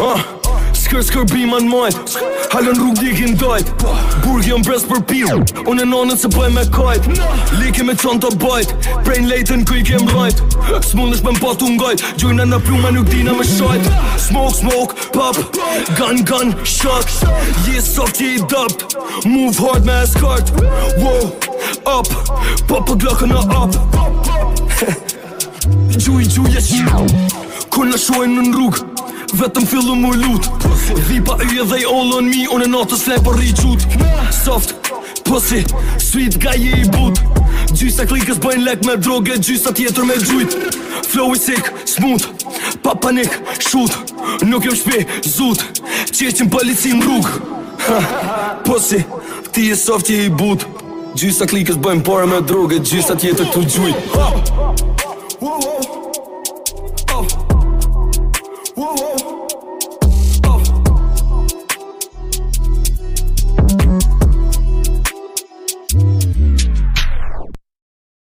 Uh. skër skër bima në majt Halën rrug dikin dojt Burg jam brez për piu Unë e nonën se bëj me kajt Like me qënë të bajt Prejn lejtën kuj kem rajt Së mund është me më patu ngajt Gjojnë në pju nuk dina me shajt Smoke, smoke, pop Gun, gun, shak Je soft, je i dubt Move hard me eskart Wow, up Pop për glokën a up Gjuj, gjuj e shi Kull në shojnë në rrugë vetëm fillu mu lut Dhipa i e dhej all on me, unë e natës le për riqut Soft, pussy, sweet guy i but Gjysa klikës bëjn lek me droge, gjysa tjetër me gjujt Flow i sick, smooth, pa panik, shoot Nuk jem shpi, zut, qeqin policin rrug Pussy, ti e soft i i but Gjysa klikës bëjn pare me droge, gjysa tjetër të gjujt